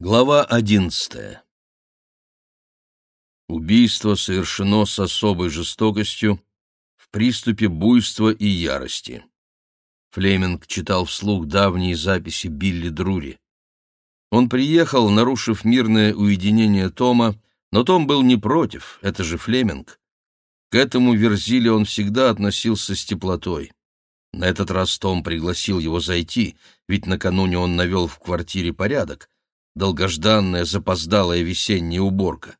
Глава одиннадцатая Убийство совершено с особой жестокостью, в приступе буйства и ярости. Флеминг читал вслух давние записи Билли Друри. Он приехал, нарушив мирное уединение Тома, но Том был не против, это же Флеминг. К этому Верзиле он всегда относился с теплотой. На этот раз Том пригласил его зайти, ведь накануне он навел в квартире порядок — долгожданная запоздалая весенняя уборка.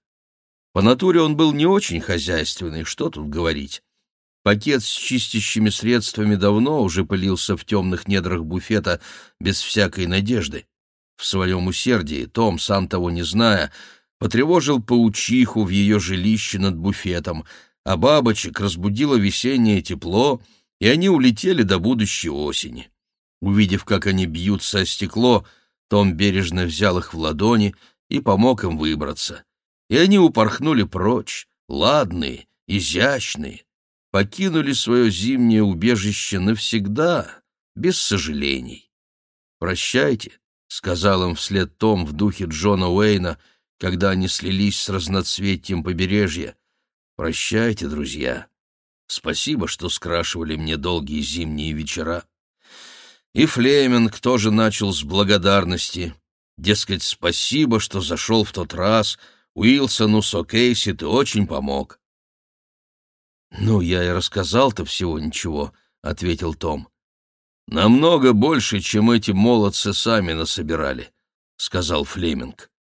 По натуре он был не очень хозяйственный, что тут говорить. Пакет с чистящими средствами давно уже пылился в темных недрах буфета без всякой надежды. В своем усердии Том, сам того не зная, потревожил паучиху в ее жилище над буфетом, а бабочек разбудило весеннее тепло, и они улетели до будущей осени. Увидев, как они бьются о стекло, том бережно взял их в ладони и помог им выбраться. И они упорхнули прочь, ладные, изящные, покинули свое зимнее убежище навсегда, без сожалений. «Прощайте», — сказал им вслед Том в духе Джона Уэйна, когда они слились с разноцветием побережья. «Прощайте, друзья. Спасибо, что скрашивали мне долгие зимние вечера». И Флеминг тоже начал с благодарности. Дескать, спасибо, что зашел в тот раз. Уилсону Сокейси ты очень помог. «Ну, я и рассказал-то всего ничего», — ответил Том. «Намного больше, чем эти молодцы сами насобирали», — сказал Флеминг.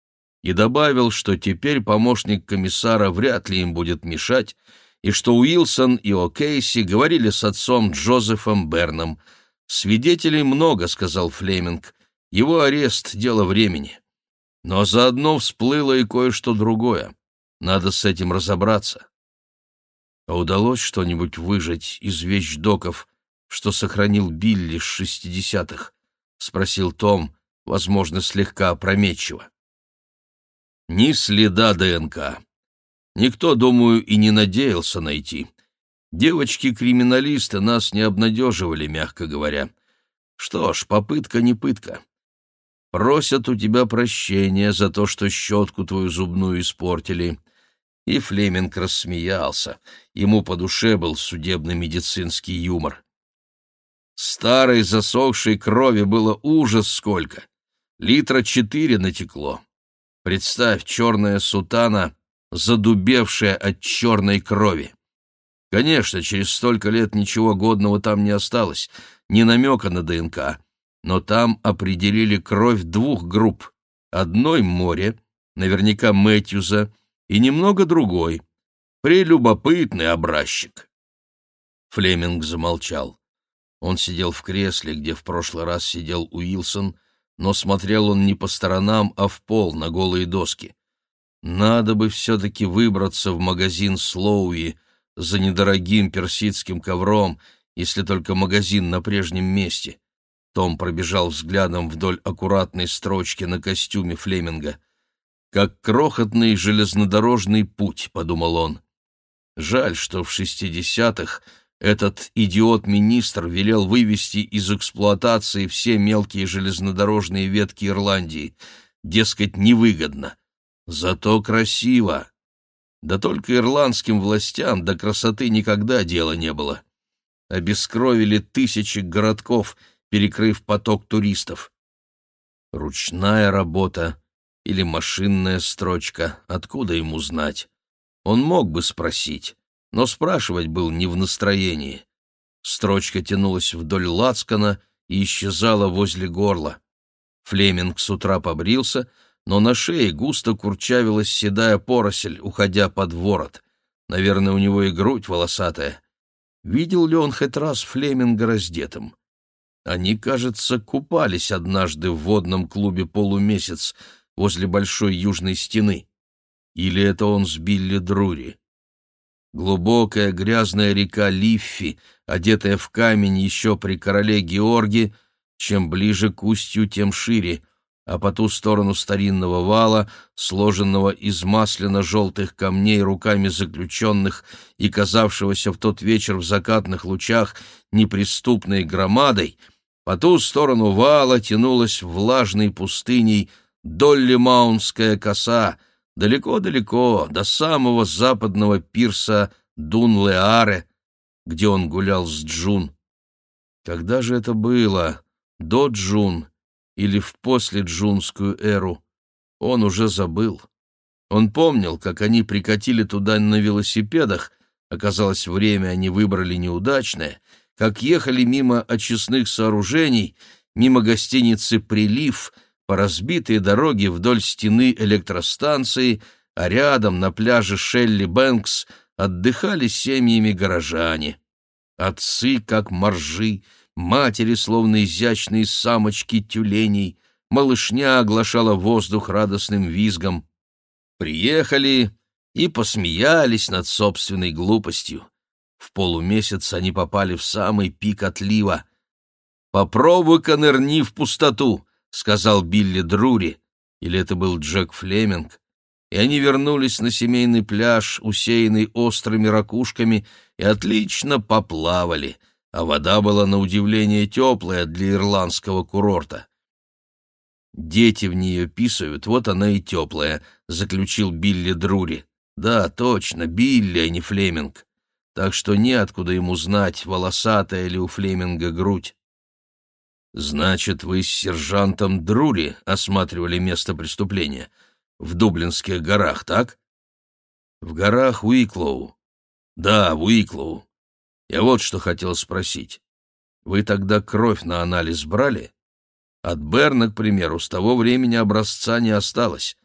И добавил, что теперь помощник комиссара вряд ли им будет мешать, и что Уилсон и О'Кейси говорили с отцом Джозефом Берном — «Свидетелей много», — сказал Флеминг. «Его арест — дело времени. Но заодно всплыло и кое-что другое. Надо с этим разобраться». «А удалось что-нибудь выжать из вещдоков, что сохранил Билли с шестидесятых?» — спросил Том, возможно, слегка опрометчиво. «Ни следа ДНК. Никто, думаю, и не надеялся найти. Девочки-криминалисты нас не обнадеживали, мягко говоря. Что ж, попытка не пытка. Просят у тебя прощения за то, что щетку твою зубную испортили. И Флеминг рассмеялся. Ему по душе был судебно-медицинский юмор. Старой засохшей крови было ужас сколько. Литра четыре натекло. Представь, черная сутана, задубевшая от черной крови. Конечно, через столько лет ничего годного там не осталось, ни намека на ДНК, но там определили кровь двух групп. Одной море, наверняка Мэтьюза, и немного другой. Прелюбопытный образчик. Флеминг замолчал. Он сидел в кресле, где в прошлый раз сидел Уилсон, но смотрел он не по сторонам, а в пол, на голые доски. Надо бы все-таки выбраться в магазин Слоуи, за недорогим персидским ковром, если только магазин на прежнем месте. Том пробежал взглядом вдоль аккуратной строчки на костюме Флеминга. «Как крохотный железнодорожный путь», — подумал он. Жаль, что в шестидесятых этот идиот-министр велел вывести из эксплуатации все мелкие железнодорожные ветки Ирландии. Дескать, невыгодно. Зато красиво. Да только ирландским властям до красоты никогда дела не было. Обескровили тысячи городков, перекрыв поток туристов. Ручная работа или машинная строчка, откуда ему знать? Он мог бы спросить, но спрашивать был не в настроении. Строчка тянулась вдоль лацкана и исчезала возле горла. Флеминг с утра побрился — но на шее густо курчавилась седая поросль, уходя под ворот. Наверное, у него и грудь волосатая. Видел ли он хоть раз Флеминга раздетым? Они, кажется, купались однажды в водном клубе «Полумесяц» возле большой южной стены. Или это он с Билли Друри? Глубокая грязная река Лиффи, одетая в камень еще при короле Георге, чем ближе к устью, тем шире — а по ту сторону старинного вала, сложенного из масляно-желтых камней руками заключенных и казавшегося в тот вечер в закатных лучах неприступной громадой, по ту сторону вала тянулась влажной пустыней Долли Маунская коса, далеко-далеко, до самого западного пирса Дун-Леаре, где он гулял с Джун. Когда же это было? До Джун или в последжунскую эру? Он уже забыл. Он помнил, как они прикатили туда на велосипедах, оказалось, время они выбрали неудачное, как ехали мимо очистных сооружений, мимо гостиницы «Прилив», по разбитой дороге вдоль стены электростанции, а рядом на пляже Шелли Бэнкс отдыхали семьями горожане. Отцы, как моржи, матери, словно изящные самочки тюленей, малышня оглашала воздух радостным визгом. Приехали и посмеялись над собственной глупостью. В полумесяц они попали в самый пик отлива. «Попробуй-ка нырни в пустоту», — сказал Билли Друри, или это был Джек Флеминг, и они вернулись на семейный пляж, усеянный острыми ракушками, и отлично поплавали, а вода была на удивление теплая для ирландского курорта. «Дети в нее писают, вот она и теплая», — заключил Билли Друри. «Да, точно, Билли, а не Флеминг. Так что неоткуда ему знать, волосатая ли у Флеминга грудь». «Значит, вы с сержантом Друри осматривали место преступления? В Дублинских горах, так?» «В горах Уиклоу». «Да, Уиклоу. Я вот что хотел спросить. Вы тогда кровь на анализ брали?» От Берна, к примеру, с того времени образца не осталось.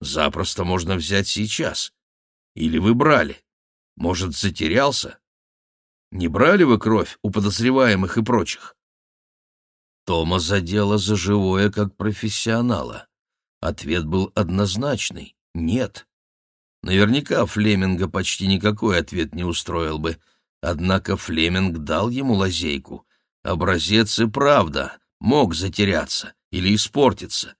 Запросто можно взять сейчас. Или вы брали? Может, затерялся? Не брали вы кровь у подозреваемых и прочих? Тома задело за живое как профессионала. Ответ был однозначный — нет. Наверняка Флеминга почти никакой ответ не устроил бы, однако Флеминг дал ему лазейку. Образец и правда мог затеряться или испортиться.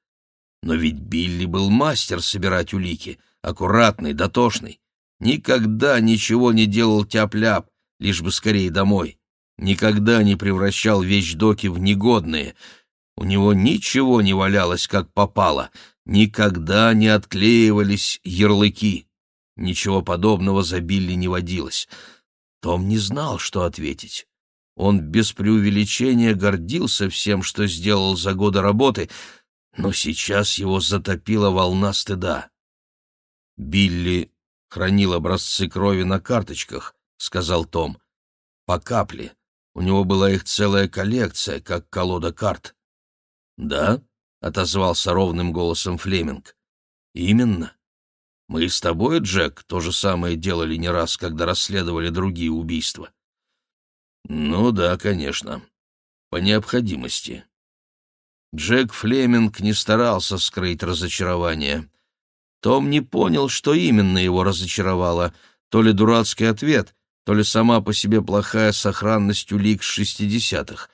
Но ведь Билли был мастер собирать улики, аккуратный, дотошный. Никогда ничего не делал тяп-ляп, лишь бы скорее домой никогда не превращал вещдоки в негодные. У него ничего не валялось, как попало, никогда не отклеивались ярлыки. Ничего подобного за Билли не водилось. Том не знал, что ответить. Он без преувеличения гордился всем, что сделал за годы работы, но сейчас его затопила волна стыда. «Билли хранил образцы крови на карточках», — сказал Том. «По капле, у него была их целая коллекция, как колода карт. «Да?» — отозвался ровным голосом Флеминг. «Именно. Мы с тобой, Джек, то же самое делали не раз, когда расследовали другие убийства». «Ну да, конечно. По необходимости». Джек Флеминг не старался скрыть разочарование. Том не понял, что именно его разочаровало, то ли дурацкий ответ, то ли сама по себе плохая сохранность улик шестидесятых.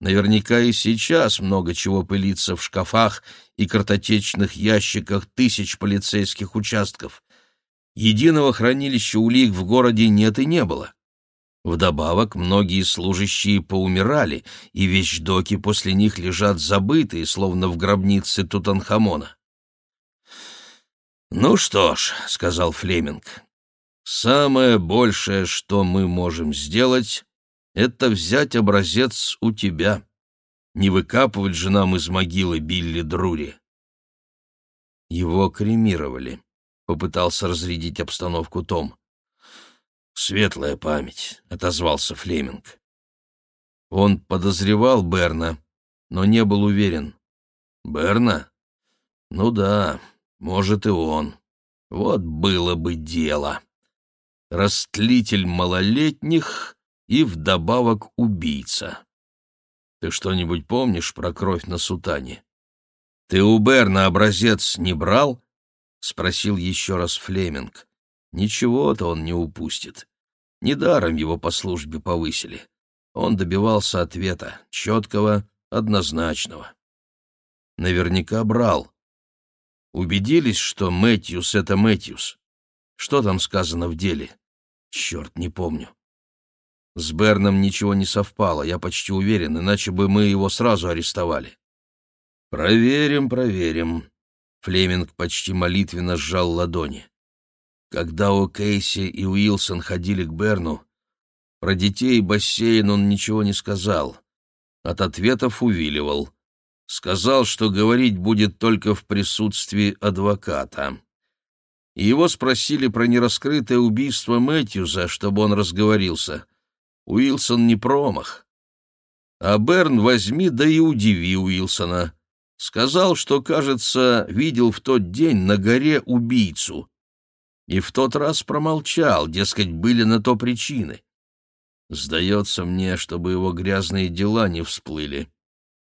Наверняка и сейчас много чего пылится в шкафах и картотечных ящиках тысяч полицейских участков. Единого хранилища улик в городе нет и не было. Вдобавок, многие служащие поумирали, и вещдоки после них лежат забытые, словно в гробнице Тутанхамона. «Ну что ж», — сказал Флеминг, Самое большее, что мы можем сделать, это взять образец у тебя. Не выкапывать же нам из могилы Билли Друри. Его кремировали, — попытался разрядить обстановку Том. «Светлая память», — отозвался Флеминг. Он подозревал Берна, но не был уверен. «Берна? Ну да, может и он. Вот было бы дело» растлитель малолетних и вдобавок убийца. Ты что-нибудь помнишь про кровь на сутане? Ты у Берна образец не брал? спросил еще раз Флеминг. Ничего-то он не упустит. Недаром его по службе повысили. Он добивался ответа, четкого, однозначного. Наверняка брал. Убедились, что Мэтьюс — это Мэтьюс. Что там сказано в деле? Черт, не помню. С Берном ничего не совпало, я почти уверен, иначе бы мы его сразу арестовали. Проверим, проверим. Флеминг почти молитвенно сжал ладони. Когда у Кейси и Уилсон ходили к Берну, про детей и бассейн он ничего не сказал. От ответов увиливал. Сказал, что говорить будет только в присутствии адвоката. Его спросили про нераскрытое убийство Мэтьюза, чтобы он разговорился. Уилсон не промах. А Берн возьми да и удиви Уилсона. Сказал, что, кажется, видел в тот день на горе убийцу. И в тот раз промолчал, дескать, были на то причины. Сдается мне, чтобы его грязные дела не всплыли.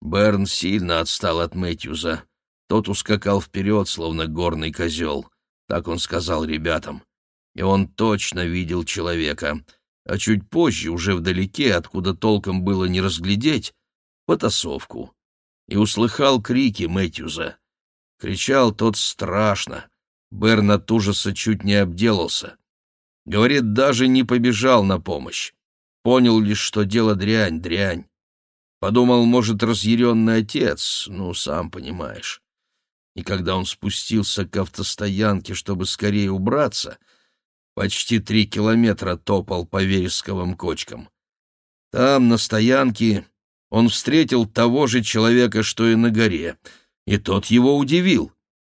Берн сильно отстал от Мэтьюза. Тот ускакал вперед, словно горный козел. Так он сказал ребятам. И он точно видел человека. А чуть позже, уже вдалеке, откуда толком было не разглядеть, потасовку. И услыхал крики Мэтьюза. Кричал тот страшно. Берн от ужаса чуть не обделался. Говорит, даже не побежал на помощь. Понял лишь, что дело дрянь, дрянь. Подумал, может, разъяренный отец, ну, сам понимаешь. И когда он спустился к автостоянке, чтобы скорее убраться, почти три километра топал по вересковым кочкам. Там, на стоянке, он встретил того же человека, что и на горе, и тот его удивил.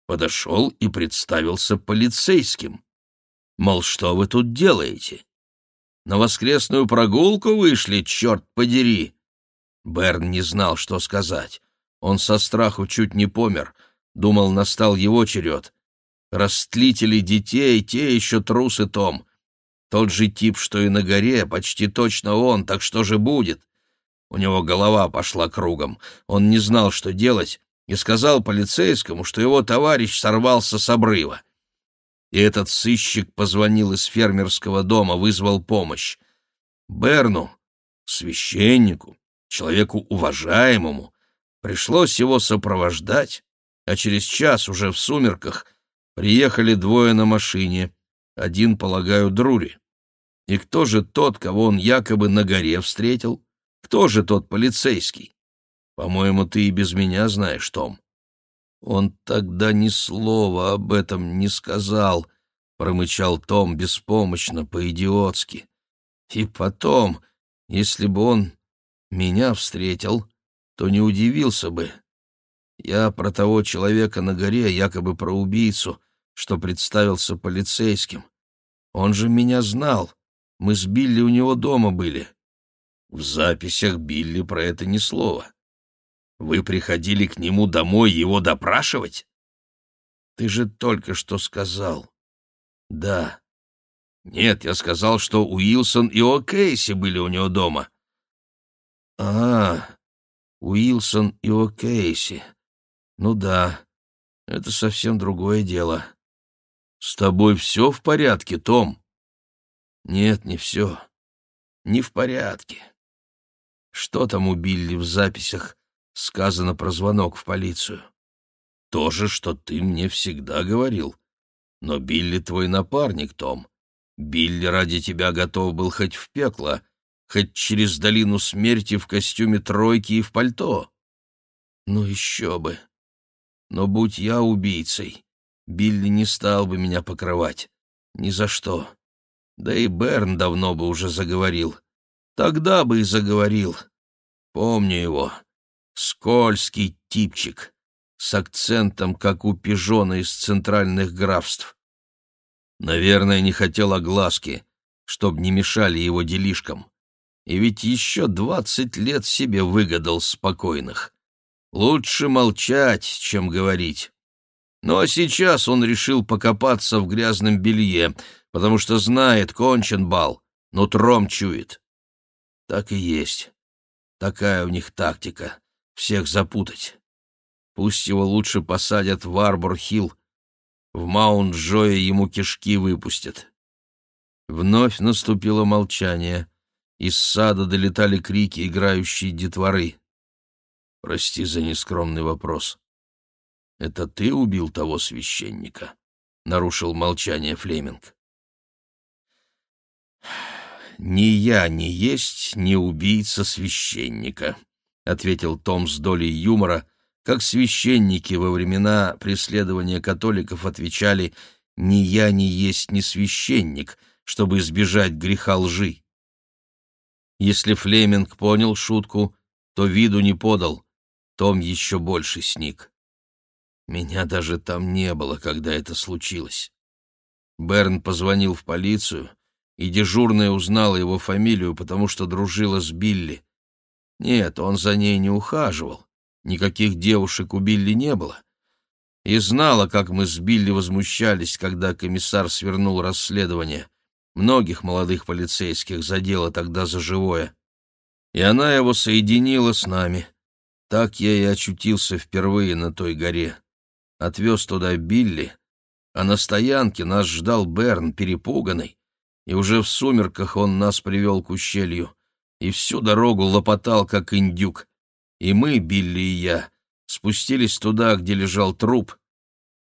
Подошел и представился полицейским. Мол, что вы тут делаете? На воскресную прогулку вышли, черт подери!» Берн не знал, что сказать. Он со страху чуть не помер. Думал, настал его черед. Растлители детей, те еще трусы Том. Тот же тип, что и на горе, почти точно он, так что же будет? У него голова пошла кругом. Он не знал, что делать, и сказал полицейскому, что его товарищ сорвался с обрыва и этот сыщик позвонил из фермерского дома, вызвал помощь. Берну, священнику, человеку уважаемому, пришлось его сопровождать, а через час уже в сумерках приехали двое на машине, один, полагаю, Друри. И кто же тот, кого он якобы на горе встретил? Кто же тот полицейский? По-моему, ты и без меня знаешь, Том. «Он тогда ни слова об этом не сказал», — промычал Том беспомощно, по-идиотски. «И потом, если бы он меня встретил, то не удивился бы. Я про того человека на горе, якобы про убийцу, что представился полицейским. Он же меня знал. Мы с Билли у него дома были. В записях Билли про это ни слова. Вы приходили к нему домой его допрашивать? Ты же только что сказал. Да. Нет, я сказал, что Уилсон и О'Кейси были у него дома. А, Уилсон и О'Кейси. Ну да, это совсем другое дело. С тобой все в порядке, Том? Нет, не все. Не в порядке. Что там убили в записях сказано про звонок в полицию. То же, что ты мне всегда говорил. Но Билли твой напарник, Том. Билли ради тебя готов был хоть в пекло, хоть через долину смерти в костюме тройки и в пальто. Ну еще бы. Но будь я убийцей, Билли не стал бы меня покрывать. Ни за что. Да и Берн давно бы уже заговорил. Тогда бы и заговорил. Помню его. Скользкий типчик, с акцентом, как у пижона из центральных графств. Наверное, не хотел огласки, чтоб не мешали его делишкам. И ведь еще двадцать лет себе выгадал спокойных. Лучше молчать, чем говорить. А сейчас он решил покопаться в грязном белье, потому что знает, кончен бал, но тром чует. Так и есть. Такая у них тактика всех запутать. Пусть его лучше посадят в Арбор-Хилл, в Маунт-Джое ему кишки выпустят. Вновь наступило молчание. Из сада долетали крики играющие детворы. «Прости за нескромный вопрос. Это ты убил того священника?» — нарушил молчание Флеминг. «Ни я не есть, ни убийца священника», — ответил Том с долей юмора, как священники во времена преследования католиков отвечали «ни я не есть не священник», чтобы избежать греха лжи. Если Флеминг понял шутку, то виду не подал, том еще больше сник. Меня даже там не было, когда это случилось. Берн позвонил в полицию, и дежурная узнала его фамилию, потому что дружила с Билли. Нет, он за ней не ухаживал, никаких девушек у Билли не было. И знала, как мы с Билли возмущались, когда комиссар свернул расследование. Многих молодых полицейских задело тогда за живое. И она его соединила с нами. Так я и очутился впервые на той горе. Отвез туда Билли, а на стоянке нас ждал Берн, перепуганный, и уже в сумерках он нас привел к ущелью, и всю дорогу лопотал, как индюк. И мы, Билли и я, спустились туда, где лежал труп,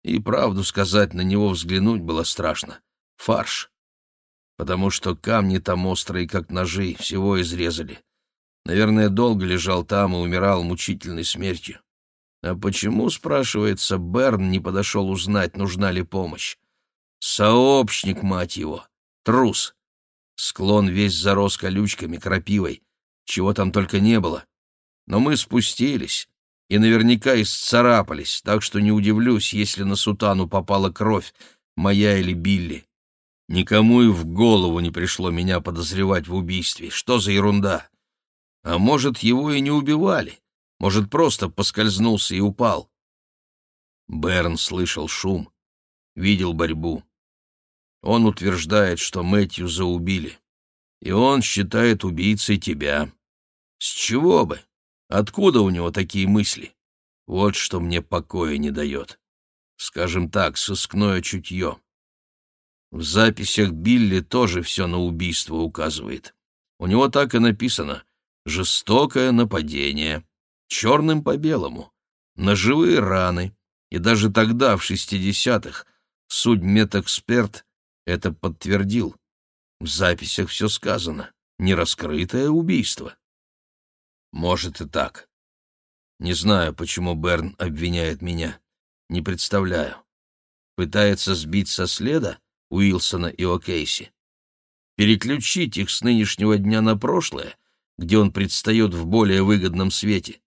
и, правду сказать, на него взглянуть было страшно. Фарш. Потому что камни там острые, как ножи, всего изрезали. Наверное, долго лежал там и умирал мучительной смертью. А почему, спрашивается, Берн не подошел узнать, нужна ли помощь? Сообщник, мать его, трус. Склон весь зарос колючками, крапивой, чего там только не было. Но мы спустились и наверняка исцарапались, так что не удивлюсь, если на сутану попала кровь, моя или Билли. Никому и в голову не пришло меня подозревать в убийстве. Что за ерунда? А может, его и не убивали? Может, просто поскользнулся и упал. Берн слышал шум, видел борьбу. Он утверждает, что Мэтью заубили. И он считает убийцей тебя. С чего бы? Откуда у него такие мысли? Вот что мне покоя не дает. Скажем так, сыскное чутье. В записях Билли тоже все на убийство указывает. У него так и написано «жестокое нападение» черным по белому, ножевые раны, и даже тогда, в шестидесятых, судмедэксперт это подтвердил. В записях все сказано, нераскрытое убийство. Может и так. Не знаю, почему Берн обвиняет меня. Не представляю. Пытается сбить со следа Уилсона и О'Кейси. Переключить их с нынешнего дня на прошлое, где он предстает в более выгодном свете.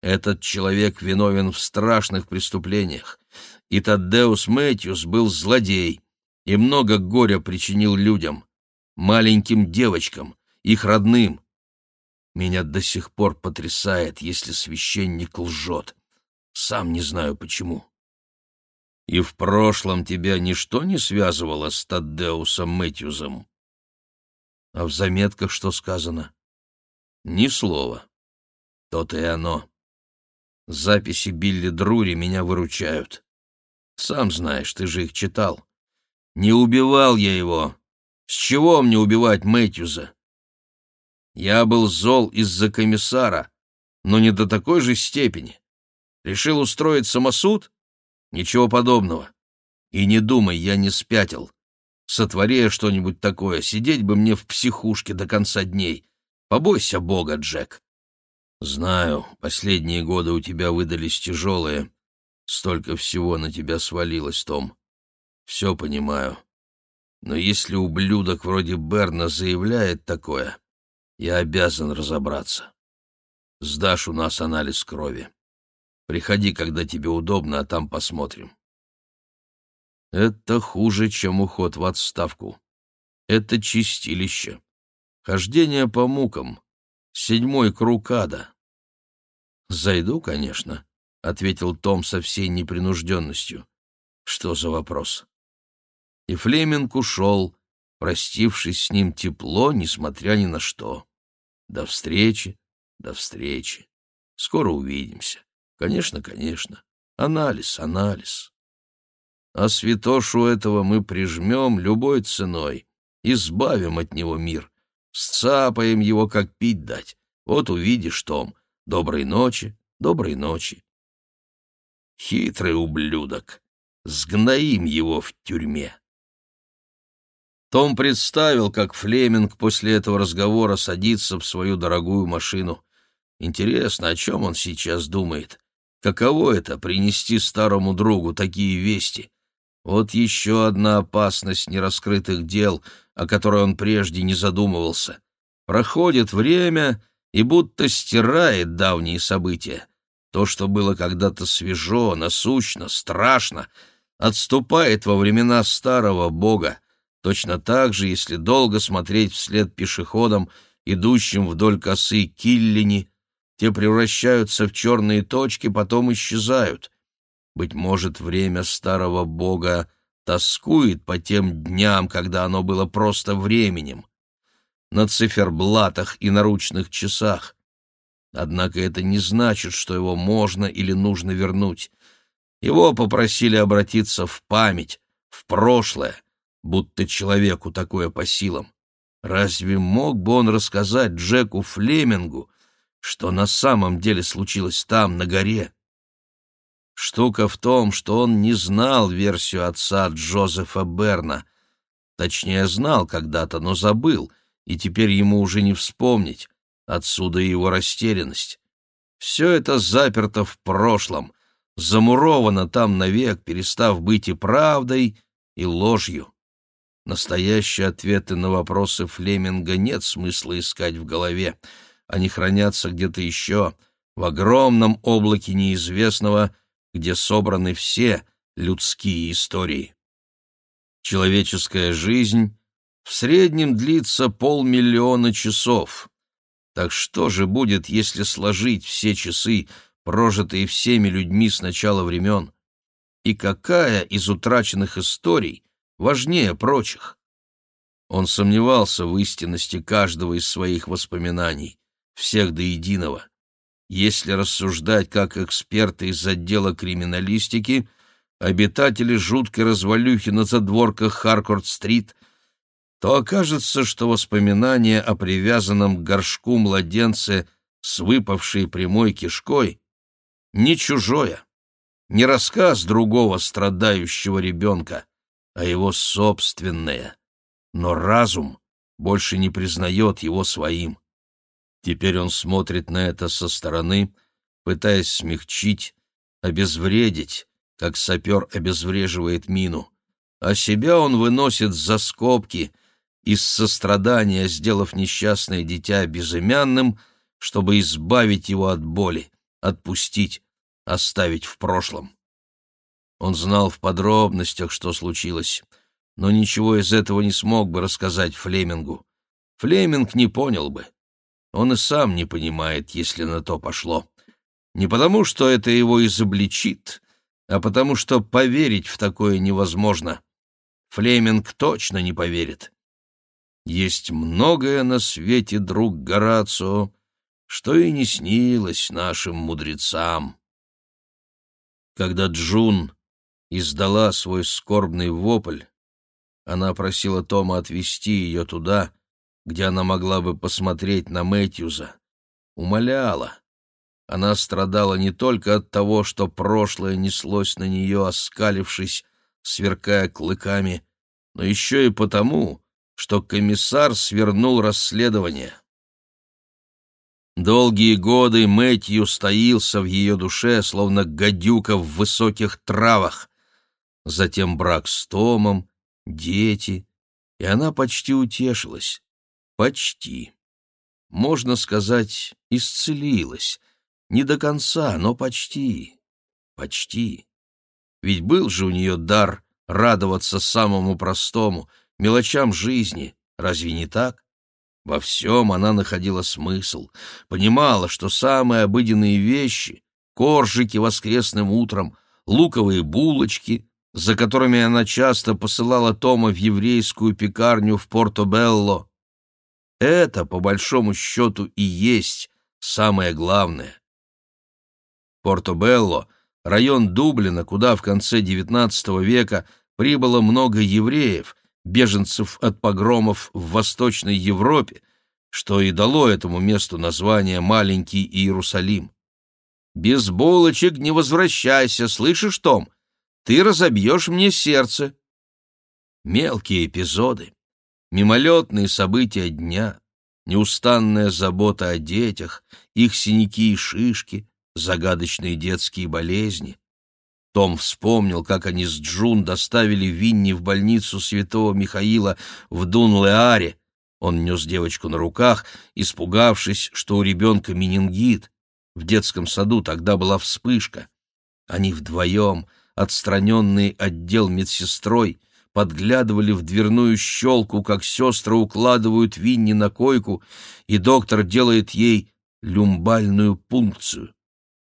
Этот человек виновен в страшных преступлениях, и Таддеус Мэтьюс был злодей и много горя причинил людям, маленьким девочкам, их родным. Меня до сих пор потрясает, если священник лжет. Сам не знаю почему. И в прошлом тебя ничто не связывало с Таддеусом Мэтьюзом. А в заметках что сказано? Ни слова. То-то и оно. Записи Билли Друри меня выручают. Сам знаешь, ты же их читал. Не убивал я его. С чего мне убивать Мэтьюза? Я был зол из-за комиссара, но не до такой же степени. Решил устроить самосуд? Ничего подобного. И не думай, я не спятил. Сотвори что-нибудь такое, сидеть бы мне в психушке до конца дней. Побойся Бога, Джек. Знаю, последние годы у тебя выдались тяжелые. Столько всего на тебя свалилось, Том. Все понимаю. Но если ублюдок вроде Берна заявляет такое, я обязан разобраться. Сдашь у нас анализ крови. Приходи, когда тебе удобно, а там посмотрим. Это хуже, чем уход в отставку. Это чистилище. Хождение по мукам. Седьмой круг ада. «Зайду, конечно», — ответил Том со всей непринужденностью. «Что за вопрос?» И Флеминг ушел, простившись с ним тепло, несмотря ни на что. «До встречи, до встречи. Скоро увидимся. Конечно, конечно. Анализ, анализ. А святошу этого мы прижмем любой ценой, избавим от него мир, сцапаем его, как пить дать. Вот увидишь, Том, Доброй ночи, доброй ночи. Хитрый ублюдок. Сгноим его в тюрьме. Том представил, как Флеминг после этого разговора садится в свою дорогую машину. Интересно, о чем он сейчас думает? Каково это — принести старому другу такие вести? Вот еще одна опасность нераскрытых дел, о которой он прежде не задумывался. Проходит время и будто стирает давние события. То, что было когда-то свежо, насущно, страшно, отступает во времена старого бога. Точно так же, если долго смотреть вслед пешеходам, идущим вдоль косы Киллини, те превращаются в черные точки, потом исчезают. Быть может, время старого бога тоскует по тем дням, когда оно было просто временем, на циферблатах и наручных часах. Однако это не значит, что его можно или нужно вернуть. Его попросили обратиться в память, в прошлое, будто человеку такое по силам. Разве мог бы он рассказать Джеку Флемингу, что на самом деле случилось там, на горе? Штука в том, что он не знал версию отца Джозефа Берна. Точнее, знал когда-то, но забыл, и теперь ему уже не вспомнить. Отсюда его растерянность. Все это заперто в прошлом, замуровано там навек, перестав быть и правдой, и ложью. Настоящие ответы на вопросы Флеминга нет смысла искать в голове. Они хранятся где-то еще, в огромном облаке неизвестного, где собраны все людские истории. Человеческая жизнь в среднем длится полмиллиона часов. Так что же будет, если сложить все часы, прожитые всеми людьми с начала времен? И какая из утраченных историй важнее прочих? Он сомневался в истинности каждого из своих воспоминаний, всех до единого. Если рассуждать как эксперты из отдела криминалистики, обитатели жуткой развалюхи на задворках Харкорд-стрит, то окажется, что воспоминание о привязанном к горшку младенце с выпавшей прямой кишкой не чужое, не рассказ другого страдающего ребенка, а его собственное. Но разум больше не признает его своим. Теперь он смотрит на это со стороны, пытаясь смягчить, обезвредить, как сапер обезвреживает мину. А себя он выносит за скобки, из сострадания сделав несчастное дитя безымянным, чтобы избавить его от боли, отпустить, оставить в прошлом. Он знал в подробностях, что случилось, но ничего из этого не смог бы рассказать Флемингу. Флеминг не понял бы. Он и сам не понимает, если на то пошло. Не потому, что это его изобличит, а потому, что поверить в такое невозможно. Флеминг точно не поверит. Есть многое на свете, друг Горацио, что и не снилось нашим мудрецам. Когда Джун издала свой скорбный вопль, она просила Тома отвезти ее туда, где она могла бы посмотреть на Мэтьюза. Умоляла. Она страдала не только от того, что прошлое неслось на нее, оскалившись, сверкая клыками, но еще и потому, что комиссар свернул расследование. Долгие годы Мэтью стоился в ее душе, словно гадюка в высоких травах. Затем брак с Томом, дети, и она почти утешилась. Почти. Можно сказать, исцелилась. Не до конца, но почти. Почти. Ведь был же у нее дар радоваться самому простому, мелочам жизни. Разве не так? Во всем она находила смысл, понимала, что самые обыденные вещи — коржики воскресным утром, луковые булочки, за которыми она часто посылала Тома в еврейскую пекарню в Порто-Белло, это, по большому счету, и есть самое главное. Порто-Белло — район Дублина, куда в конце XIX века прибыло много евреев, беженцев от погромов в Восточной Европе, что и дало этому месту название «Маленький Иерусалим». «Без булочек не возвращайся, слышишь, Том? Ты разобьешь мне сердце». Мелкие эпизоды, Мимолетные события дня, неустанная забота о детях, их синяки и шишки, загадочные детские болезни. Том вспомнил, как они с Джун доставили Винни в больницу святого Михаила в Дунлеаре. Он нес девочку на руках, испугавшись, что у ребенка менингит. В детском саду тогда была вспышка. Они вдвоем, отстраненные отдел медсестрой, подглядывали в дверную щелку, как сестры укладывают Винни на койку, и доктор делает ей люмбальную пункцию.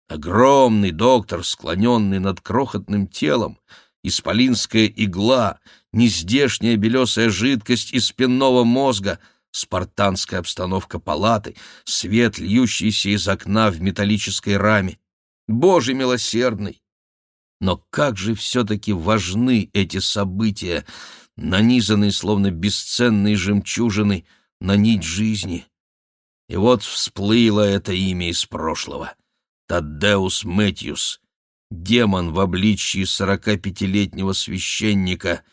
Огромный доктор, склоненный над крохотным телом, исполинская игла, нездешняя белесая жидкость из спинного мозга, спартанская обстановка палаты, свет, льющийся из окна в металлической раме. Боже милосердный! Но как же все-таки важны эти события, нанизанные, словно бесценные жемчужины, на нить жизни. И вот всплыло это имя из прошлого. Таддеус Мэтьюс, демон в обличье сорокапятилетнего священника.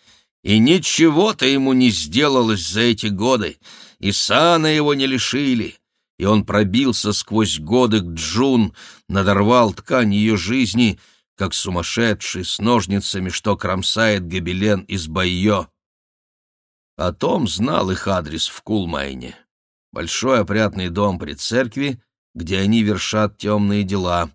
И ничего-то ему не сделалось за эти годы, и сана его не лишили, и он пробился сквозь годы к Джун, надорвал ткань ее жизни — как сумасшедший с ножницами, что кромсает гобелен из Байо. О том знал их адрес в Кулмайне. Большой опрятный дом при церкви, где они вершат темные дела.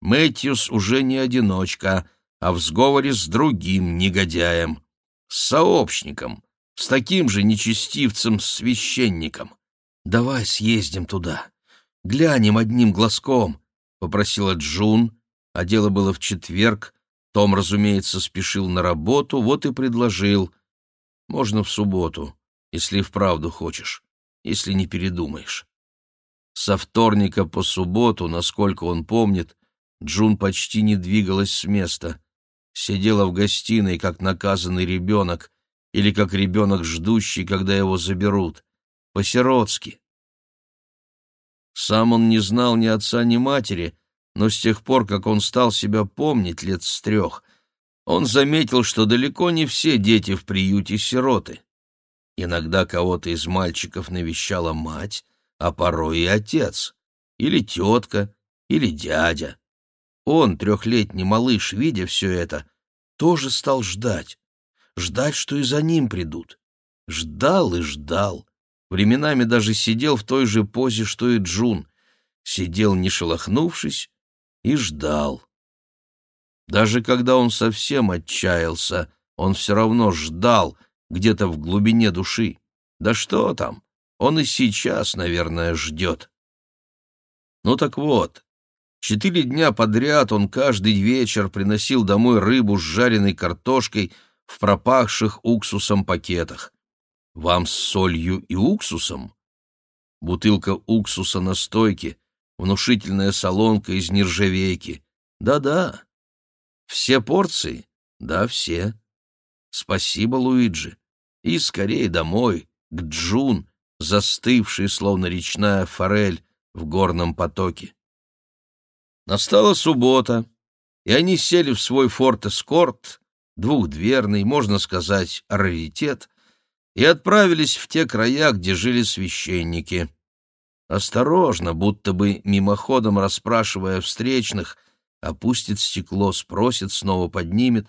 Мэтьюс уже не одиночка, а в сговоре с другим негодяем, с сообщником, с таким же нечестивцем-священником. «Давай съездим туда, глянем одним глазком», — попросила Джун, а дело было в четверг, том, разумеется, спешил на работу, вот и предложил. Можно в субботу, если вправду хочешь, если не передумаешь. Со вторника по субботу, насколько он помнит, Джун почти не двигалась с места. Сидела в гостиной, как наказанный ребенок, или как ребенок, ждущий, когда его заберут. По-сиротски. Сам он не знал ни отца, ни матери, но с тех пор, как он стал себя помнить лет с трех, он заметил, что далеко не все дети в приюте сироты. Иногда кого-то из мальчиков навещала мать, а порой и отец, или тетка, или дядя. Он, трехлетний малыш, видя все это, тоже стал ждать. Ждать, что и за ним придут. Ждал и ждал. Временами даже сидел в той же позе, что и Джун. Сидел, не шелохнувшись, и ждал. Даже когда он совсем отчаялся, он все равно ждал где-то в глубине души. Да что там, он и сейчас, наверное, ждет. Ну так вот, четыре дня подряд он каждый вечер приносил домой рыбу с жареной картошкой в пропахших уксусом пакетах. Вам с солью и уксусом? Бутылка уксуса на стойке, внушительная солонка из нержавейки. Да-да. Все порции? Да, все. Спасибо, Луиджи. И скорее домой, к Джун, застывшей, словно речная форель в горном потоке. Настала суббота, и они сели в свой форт-эскорт, двухдверный, можно сказать, раритет, и отправились в те края, где жили священники. Осторожно, будто бы мимоходом расспрашивая встречных, опустит стекло, спросит, снова поднимет.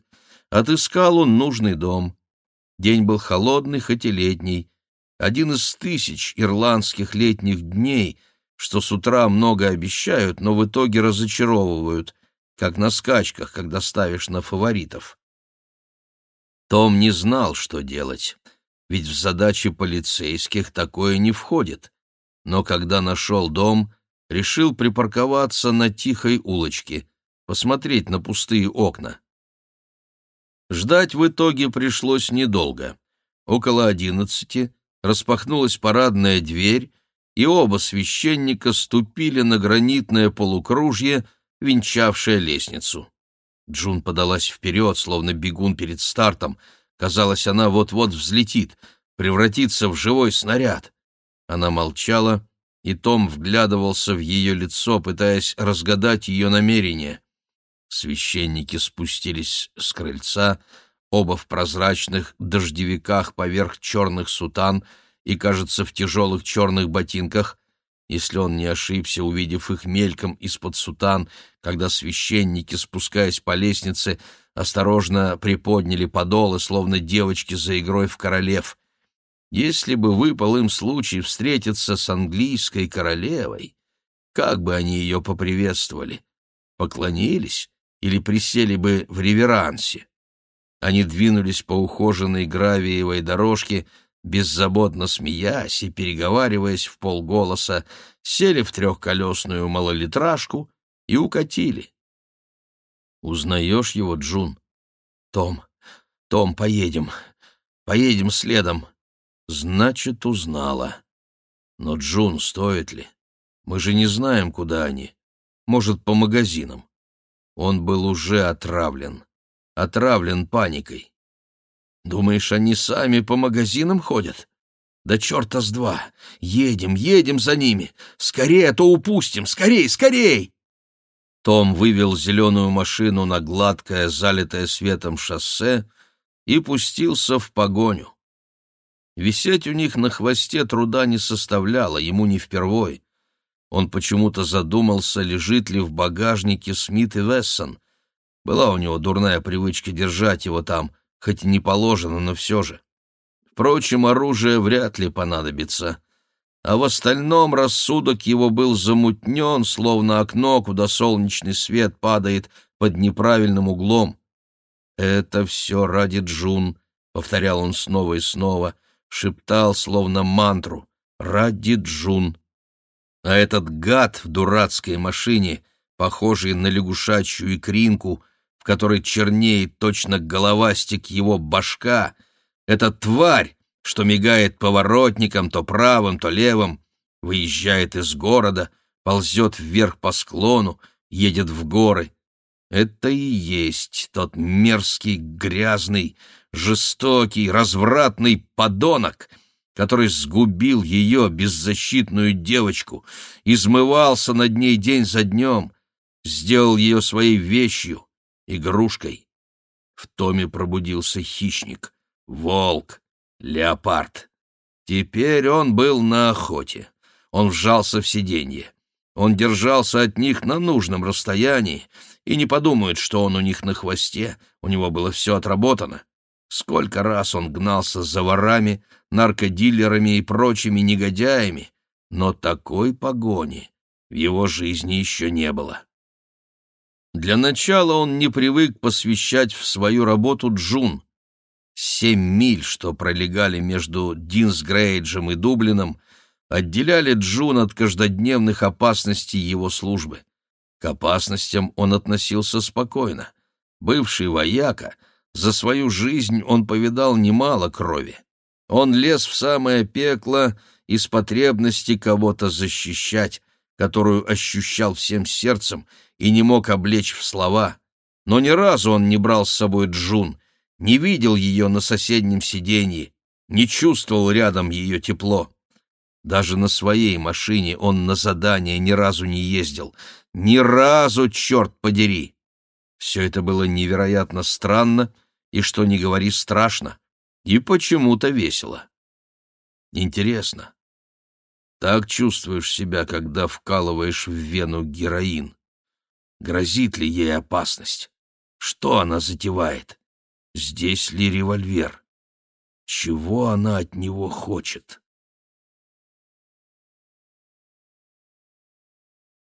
Отыскал он нужный дом. День был холодный, хоть и летний. Один из тысяч ирландских летних дней, что с утра много обещают, но в итоге разочаровывают, как на скачках, когда ставишь на фаворитов. Том не знал, что делать, ведь в задачи полицейских такое не входит но когда нашел дом, решил припарковаться на тихой улочке, посмотреть на пустые окна. Ждать в итоге пришлось недолго. Около одиннадцати распахнулась парадная дверь, и оба священника ступили на гранитное полукружье, венчавшее лестницу. Джун подалась вперед, словно бегун перед стартом. Казалось, она вот-вот взлетит, превратится в живой снаряд. Она молчала, и Том вглядывался в ее лицо, пытаясь разгадать ее намерения. Священники спустились с крыльца, оба в прозрачных дождевиках поверх черных сутан и, кажется, в тяжелых черных ботинках, если он не ошибся, увидев их мельком из-под сутан, когда священники, спускаясь по лестнице, осторожно приподняли подолы, словно девочки за игрой в королев. Если бы выпал им случай встретиться с английской королевой, как бы они ее поприветствовали? Поклонились или присели бы в реверансе? Они двинулись по ухоженной гравиевой дорожке, беззаботно смеясь и переговариваясь в полголоса, сели в трехколесную малолитражку и укатили. «Узнаешь его, Джун?» «Том, Том, поедем. Поедем следом». «Значит, узнала. Но, Джун, стоит ли? Мы же не знаем, куда они. Может, по магазинам. Он был уже отравлен. Отравлен паникой. Думаешь, они сами по магазинам ходят? Да черта с два! Едем, едем за ними! Скорее, а то упустим! Скорей, скорей!» Том вывел зеленую машину на гладкое, залитое светом шоссе и пустился в погоню. Висеть у них на хвосте труда не составляло, ему не впервой. Он почему-то задумался, лежит ли в багажнике Смит и Вессон. Была у него дурная привычка держать его там, хоть и не положено, но все же. Впрочем, оружие вряд ли понадобится. А в остальном рассудок его был замутнен, словно окно, куда солнечный свет падает под неправильным углом. «Это все ради Джун», — повторял он снова и снова, шептал, словно мантру, «ради Джун». А этот гад в дурацкой машине, похожий на лягушачью икринку, в которой чернеет точно головастик его башка, эта тварь, что мигает поворотником то правым, то левым, выезжает из города, ползет вверх по склону, едет в горы. Это и есть тот мерзкий, грязный, жестокий, развратный подонок, который сгубил ее, беззащитную девочку, измывался над ней день за днем, сделал ее своей вещью, игрушкой. В Томе пробудился хищник, волк, леопард. Теперь он был на охоте. Он вжался в сиденье. Он держался от них на нужном расстоянии и не подумает, что он у них на хвосте, у него было все отработано. Сколько раз он гнался за ворами, наркодилерами и прочими негодяями, но такой погони в его жизни еще не было. Для начала он не привык посвящать в свою работу Джун. Семь миль, что пролегали между Динсгрейджем и Дублином, отделяли Джун от каждодневных опасностей его службы. К опасностям он относился спокойно. Бывший вояка — за свою жизнь он повидал немало крови. Он лез в самое пекло из потребности кого-то защищать, которую ощущал всем сердцем и не мог облечь в слова. Но ни разу он не брал с собой Джун, не видел ее на соседнем сиденье, не чувствовал рядом ее тепло. Даже на своей машине он на задание ни разу не ездил. Ни разу, черт подери! Все это было невероятно странно и, что ни говори, страшно, и почему-то весело. Интересно, так чувствуешь себя, когда вкалываешь в вену героин? Грозит ли ей опасность? Что она затевает? Здесь ли револьвер? Чего она от него хочет?